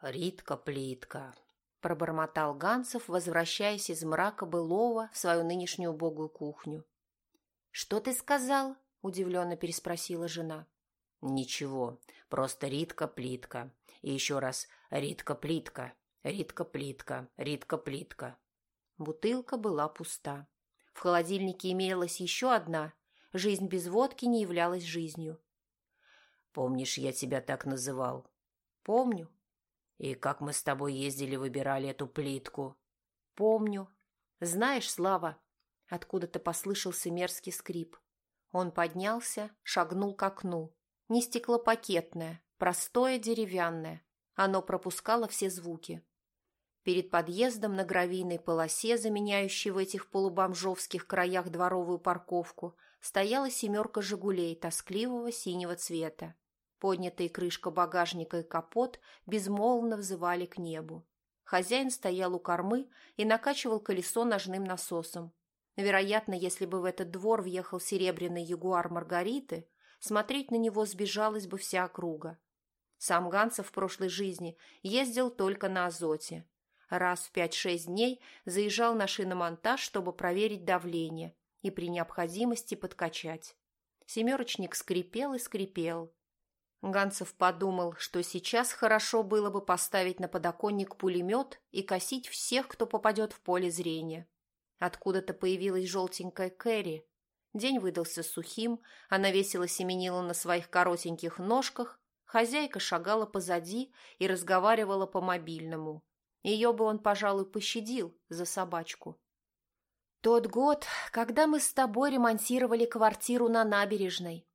«Ритка-плитка», — пробормотал Ганцев, возвращаясь из мрака былого в свою нынешнюю убогую кухню. «Что ты сказал?» — удивленно переспросила жена. «Ничего, просто Ритка-плитка. И еще раз Ритка-плитка, Ритка-плитка, Ритка-плитка». Бутылка была пуста. В холодильнике имелась еще одна. Жизнь без водки не являлась жизнью. «Помнишь, я тебя так называл?» «Помню», и как мы с тобой ездили, выбирали эту плитку. Помню. Знаешь, Слава, откуда-то послышался мерзкий скрип. Он поднялся, шагнул к окну. Не стеклопакетное, простое деревянное. Оно пропускало все звуки. Перед подъездом на гравийной полосе, заменяющей в этих полубомжовских краях дворовую парковку, стояла семерка «Жигулей» тоскливого синего цвета. Поднятые крышка багажника и капот безмолвно взывали к небу. Хозяин стоял у кормы и накачивал колесо ножным насосом. Вероятно, если бы в этот двор въехал серебряный ягуар Маргариты, смотреть на него сбежалась бы вся округа. Сам Ганцев в прошлой жизни ездил только на азоте. Раз в пять-шесть дней заезжал на шиномонтаж, чтобы проверить давление и при необходимости подкачать. Семерочник скрипел и скрипел, Ганцев подумал, что сейчас хорошо было бы поставить на подоконник пулемет и косить всех, кто попадет в поле зрения. Откуда-то появилась желтенькая Кэрри. День выдался сухим, она весело семенила на своих коротеньких ножках, хозяйка шагала позади и разговаривала по мобильному. Ее бы он, пожалуй, пощадил за собачку. «Тот год, когда мы с тобой ремонтировали квартиру на набережной»,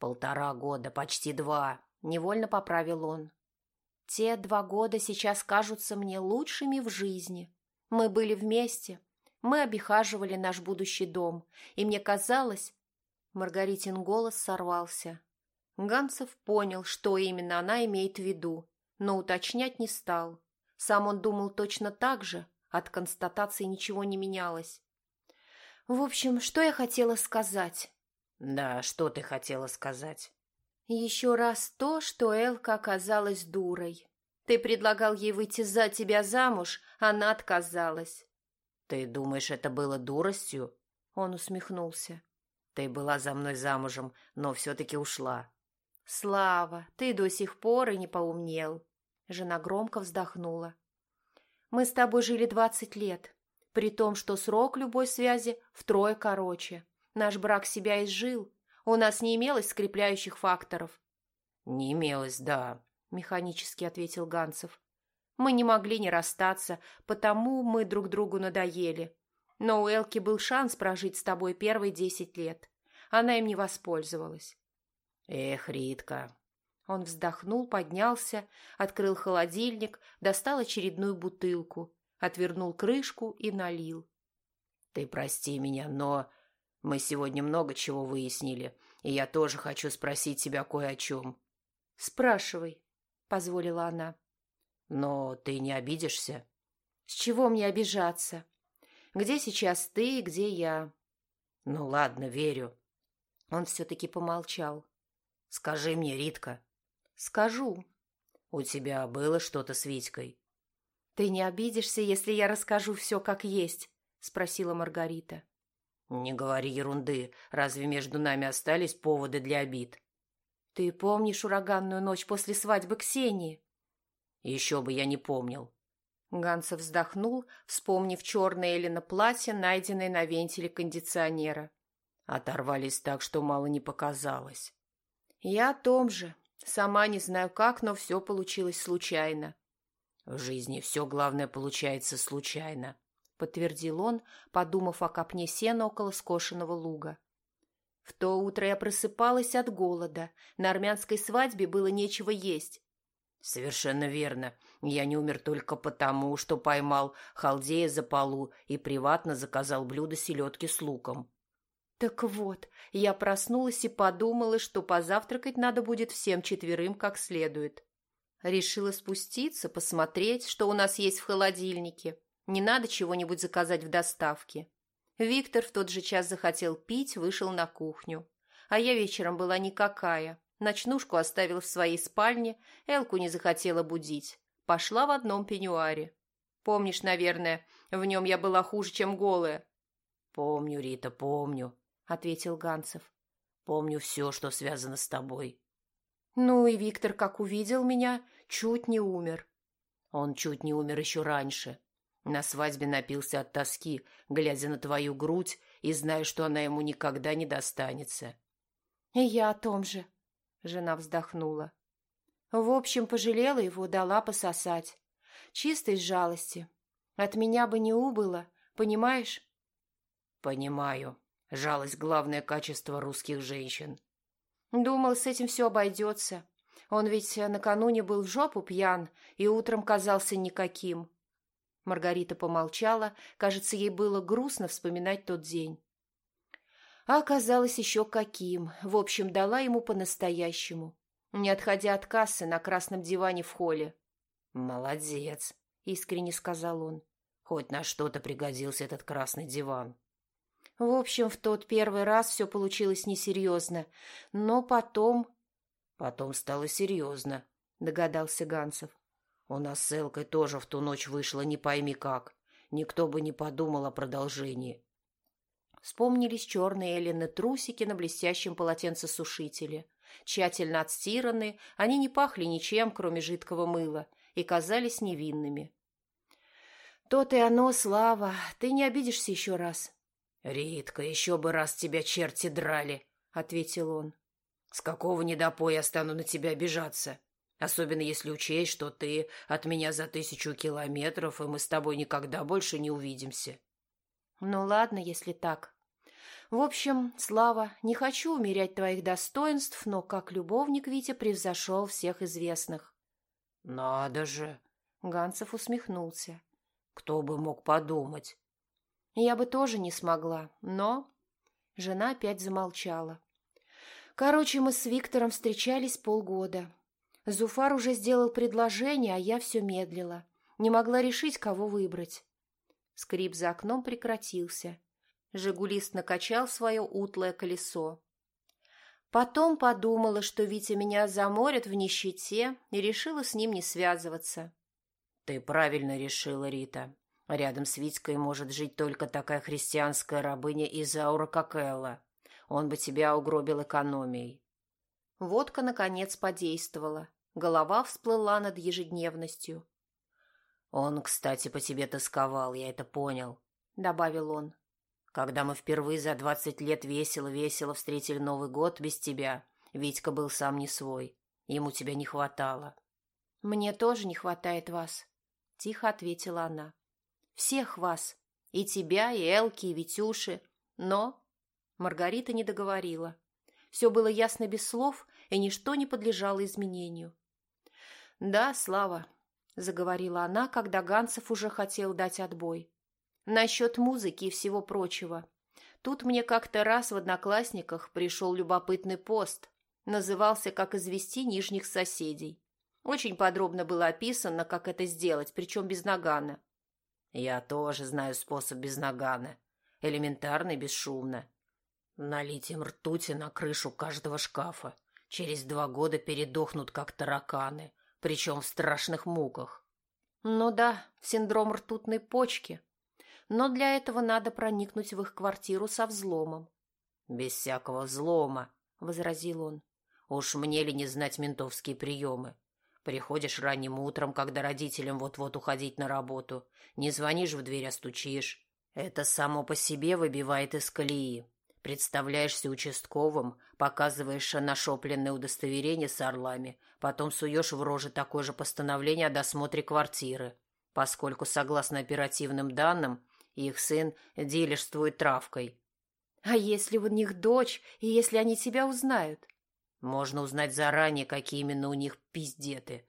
«Полтора года, почти два», — невольно поправил он. «Те два года сейчас кажутся мне лучшими в жизни. Мы были вместе, мы обихаживали наш будущий дом, и мне казалось...» Маргаритин голос сорвался. Ганцев понял, что именно она имеет в виду, но уточнять не стал. Сам он думал точно так же, от констатации ничего не менялось. «В общем, что я хотела сказать?» «Да, что ты хотела сказать?» «Еще раз то, что Элка оказалась дурой. Ты предлагал ей выйти за тебя замуж, она отказалась». «Ты думаешь, это было дуростью?» Он усмехнулся. «Ты была за мной замужем, но все-таки ушла». «Слава, ты до сих пор и не поумнел». Жена громко вздохнула. «Мы с тобой жили двадцать лет, при том, что срок любой связи втрое короче. Наш брак себя изжил. У нас не имелось скрепляющих факторов. Не имелось, да, механически ответил Ганцев. Мы не могли не расстаться, потому мы друг другу надоели. Но у Элки был шанс прожить с тобой первые десять лет. Она им не воспользовалась. Эх, Ритка. Он вздохнул, поднялся, открыл холодильник, достал очередную бутылку, отвернул крышку и налил. Ты прости меня, но мы сегодня много чего выяснили, и я тоже хочу спросить тебя кое о чем». «Спрашивай», — позволила она. «Но ты не обидишься?» «С чего мне обижаться? Где сейчас ты, где я?» «Ну ладно, верю». Он все-таки помолчал. «Скажи мне, Ритка». «Скажу». «У тебя было что-то с Витькой?» «Ты не обидишься, если я расскажу все как есть?» — спросила Маргарита. «Не говори ерунды. Разве между нами остались поводы для обид?» «Ты помнишь ураганную ночь после свадьбы Ксении?» «Еще бы я не помнил». Ганцев вздохнул, вспомнив черное Элина платье, найденное на вентиле кондиционера. Оторвались так, что мало не показалось. «Я о том же. Сама не знаю как, но все получилось случайно». «В жизни все главное получается случайно», подтвердил он, подумав о копне сена около скошенного луга. В то утро я просыпалась от голода. На армянской свадьбе было нечего есть. Совершенно верно. Я не умер только потому, что поймал халдея за полу и приватно заказал блюдо селедки с луком. Так вот, я проснулась и подумала, что позавтракать надо будет всем четверым как следует. Решила спуститься, посмотреть, что у нас есть в холодильнике. Не надо чего-нибудь заказать в доставке. Виктор в тот же час захотел пить, вышел на кухню. А я вечером была никакая. Ночнушку оставил в своей спальне, Элку не захотела будить. пошла в одном пеньюаре. Помнишь, наверное, в нем я была хуже, чем голая?» «Помню, Рита, помню», — ответил Ганцев. «Помню все, что связано с тобой». «Ну и Виктор, как увидел меня, чуть не умер». «Он чуть не умер еще раньше. На свадьбе напился от тоски, глядя на твою грудь и зная, что она ему никогда не достанется». «И я о том же», — жена вздохнула. В общем, пожалела его, дала пососать. Чисто из жалости. От меня бы не убыло, понимаешь? Понимаю. Жалость – главное качество русских женщин. Думал, с этим все обойдется. Он ведь накануне был в жопу пьян и утром казался никаким. Маргарита помолчала, кажется, ей было грустно вспоминать тот день. А оказалось еще каким. В общем, дала ему по-настоящему не отходя от кассы на красном диване в холле. «Молодец», — искренне сказал он. «Хоть на что-то пригодился этот красный диван». В общем, в тот первый раз все получилось несерьезно, но потом... Потом стало серьезно, догадался Ганцев. У нас с Элкой тоже в ту ночь вышло не пойми как. Никто бы не подумал о продолжении. Вспомнились черные Эллины трусики на блестящем полотенцесушителе. Тщательно отстираны, они не пахли ничем, кроме жидкого мыла, и казались невинными. «То-то и оно, Слава, ты не обидишься еще раз». «Ритка, еще бы раз тебя черти драли», — ответил он. «С какого недопоя я стану на тебя обижаться? Особенно если учесть, что ты от меня за тысячу километров, и мы с тобой никогда больше не увидимся». «Ну ладно, если так», в общем, Слава, не хочу умерять твоих достоинств, но как любовник Витя превзошел всех известных. Надо же! Ганцев усмехнулся. Кто бы мог подумать? Я бы тоже не смогла, но... Жена опять замолчала. Короче, мы с Виктором встречались полгода. Зуфар уже сделал предложение, а я все медлила. Не могла решить, кого выбрать. Скрип за окном прекратился. Жигулист накачал свое утлое колесо. Потом подумала, что Витя меня заморит в нищете, и решила с ним не связываться. «Ты правильно решила, Рита. Рядом с Витькой может жить только такая христианская рабыня Изаура, как Элла. Он бы тебя угробил экономией». Водка, наконец, подействовала. Голова всплыла над ежедневностью. «Он, кстати, по тебе тосковал, я это понял», — добавил он. Когда мы впервые за двадцать лет весело-весело встретили Новый год без тебя, Витька был сам не свой. Ему тебя не хватало. «Мне тоже не хватает вас», — тихо ответила она. «Всех вас. И тебя, и Элки, и Витюши. Но...» Маргарита не договорила. Все было ясно без слов, и ничто не подлежало изменению. «Да, Слава», — заговорила она, когда Ганцев уже хотел дать отбой. Насчет музыки и всего прочего. Тут мне как-то раз в «Одноклассниках» пришел любопытный пост. Назывался «Как извести нижних соседей». Очень подробно было описано, как это сделать, причем без нагана. Я тоже знаю способ без нагана. Элементарно и бесшумно. Налить им ртути на крышу каждого шкафа. Через два года передохнут, как тараканы, причем в страшных муках. Ну да, синдром ртутной почки, но для этого надо проникнуть в их квартиру со взломом. «Без всякого взлома», — возразил он. «Уж мне ли не знать ментовские приемы? Приходишь ранним утром, когда родителям вот-вот уходить на работу. Не звонишь в дверь, а стучишь. Это само по себе выбивает из колеи. Представляешься участковым, показываешь нашопленное удостоверение с орлами, потом суешь в роже такое же постановление о досмотре квартиры. Поскольку, согласно оперативным данным, их сын дилерствует травкой. А если у них дочь, и если они тебя узнают? Можно узнать заранее, какие именно у них пиздеты.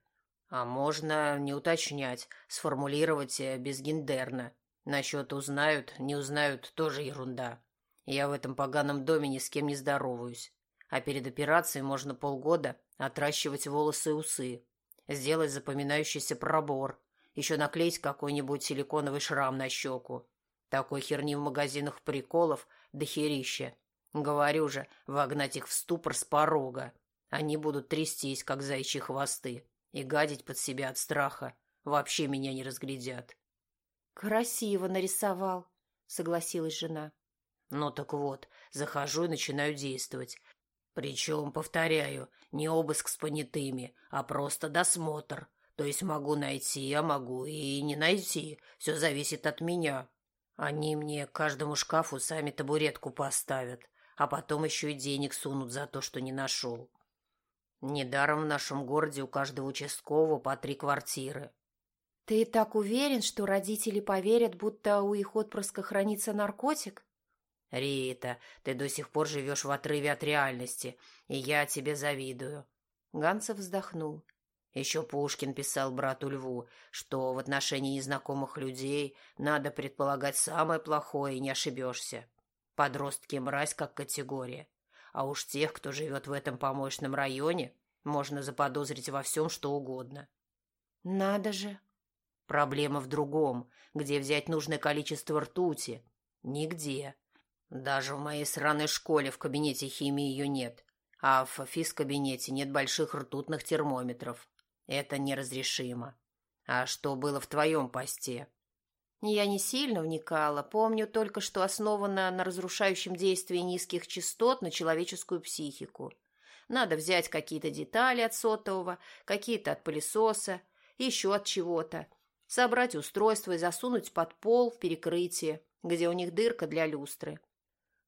А можно не уточнять, сформулировать э, безгендерно. Насчет узнают, не узнают, тоже ерунда. Я в этом поганом доме ни с кем не здороваюсь. А перед операцией можно полгода отращивать волосы и усы, сделать запоминающийся пробор, еще наклеить какой-нибудь силиконовый шрам на щеку. Такой херни в магазинах приколов до херища. Говорю же, вогнать их в ступор с порога. Они будут трястись, как зайчьи хвосты, и гадить под себя от страха. Вообще меня не разглядят. Красиво нарисовал, согласилась жена. Ну так вот, захожу и начинаю действовать. Причем, повторяю, не обыск с понятыми, а просто досмотр. То есть могу найти, а могу и не найти. Все зависит от меня. Они мне каждому шкафу сами табуретку поставят, а потом еще и денег сунут за то, что не нашел. Недаром в нашем городе у каждого участкового по три квартиры. Ты так уверен, что родители поверят, будто у их отпрыска хранится наркотик? Рита, ты до сих пор живешь в отрыве от реальности, и я тебе завидую. Ганцев вздохнул. Еще Пушкин писал брату Льву, что в отношении незнакомых людей надо предполагать самое плохое и не ошибешься. Подростки – мразь как категория. А уж тех, кто живет в этом помощном районе, можно заподозрить во всем, что угодно. Надо же. Проблема в другом. Где взять нужное количество ртути? Нигде. Даже в моей сраной школе в кабинете химии ее нет. А в физкабинете нет больших ртутных термометров. Это неразрешимо. А что было в твоем посте? Я не сильно вникала, помню только, что основано на разрушающем действии низких частот на человеческую психику. Надо взять какие-то детали от сотового, какие-то от пылесоса, еще от чего-то, собрать устройство и засунуть под пол в перекрытие, где у них дырка для люстры.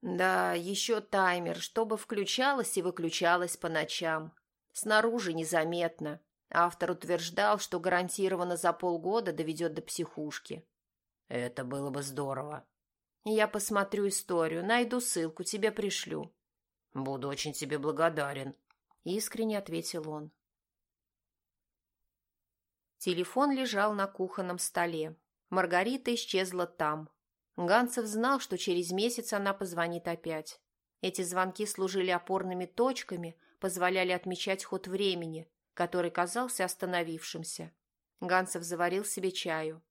Да, еще таймер, чтобы включалось и выключалось по ночам. Снаружи незаметно, Автор утверждал, что гарантированно за полгода доведет до психушки. Это было бы здорово. Я посмотрю историю, найду ссылку, тебе пришлю. Буду очень тебе благодарен, искренне ответил он. Телефон лежал на кухонном столе. Маргарита исчезла там. Ганцев знал, что через месяц она позвонит опять. Эти звонки служили опорными точками, позволяли отмечать ход времени, который казался остановившимся. Гансов заварил себе чаю.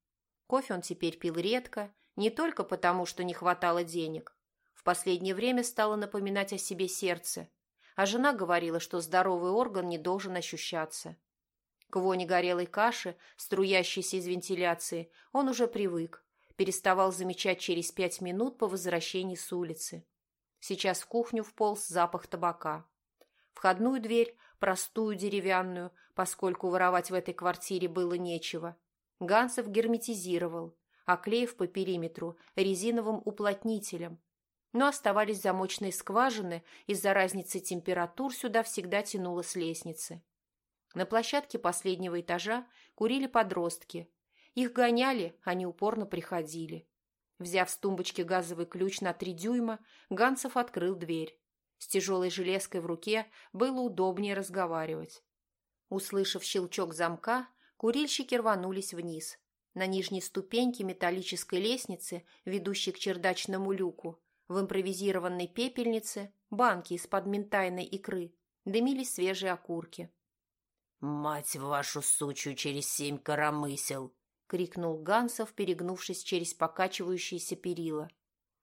Кофе он теперь пил редко, не только потому, что не хватало денег. В последнее время стало напоминать о себе сердце, а жена говорила, что здоровый орган не должен ощущаться. К воне горелой каши, струящейся из вентиляции, он уже привык, переставал замечать через пять минут по возвращении с улицы. Сейчас в кухню вполз запах табака. Входную дверь простую деревянную, поскольку воровать в этой квартире было нечего. Гансов герметизировал, оклеив по периметру резиновым уплотнителем. Но оставались замочные скважины, из-за разницы температур сюда всегда тянуло с лестницы. На площадке последнего этажа курили подростки. Их гоняли, они упорно приходили. Взяв с тумбочки газовый ключ на три дюйма, Гансов открыл дверь. С тяжелой железкой в руке было удобнее разговаривать. Услышав щелчок замка, курильщики рванулись вниз. На нижней ступеньке металлической лестницы, ведущей к чердачному люку, в импровизированной пепельнице, банки из-под ментайной икры, дымились свежие окурки. «Мать вашу сучью через семь коромысел!» — крикнул Гансов, перегнувшись через покачивающиеся перила.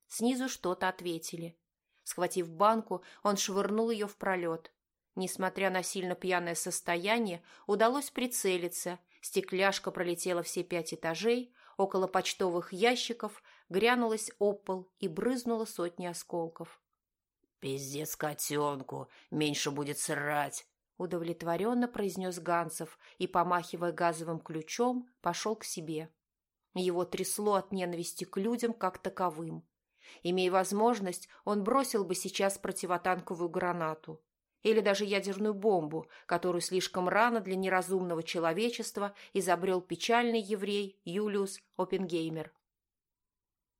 Снизу что-то ответили. Схватив банку, он швырнул ее в пролет. Несмотря на сильно пьяное состояние, удалось прицелиться. Стекляшка пролетела все пять этажей, около почтовых ящиков грянулась об пол и брызнула сотни осколков. «Пиздец котенку, меньше будет срать!» Удовлетворенно произнес Ганцев и, помахивая газовым ключом, пошел к себе. Его трясло от ненависти к людям как таковым. Имея возможность, он бросил бы сейчас противотанковую гранату или даже ядерную бомбу, которую слишком рано для неразумного человечества изобрел печальный еврей Юлиус Оппенгеймер.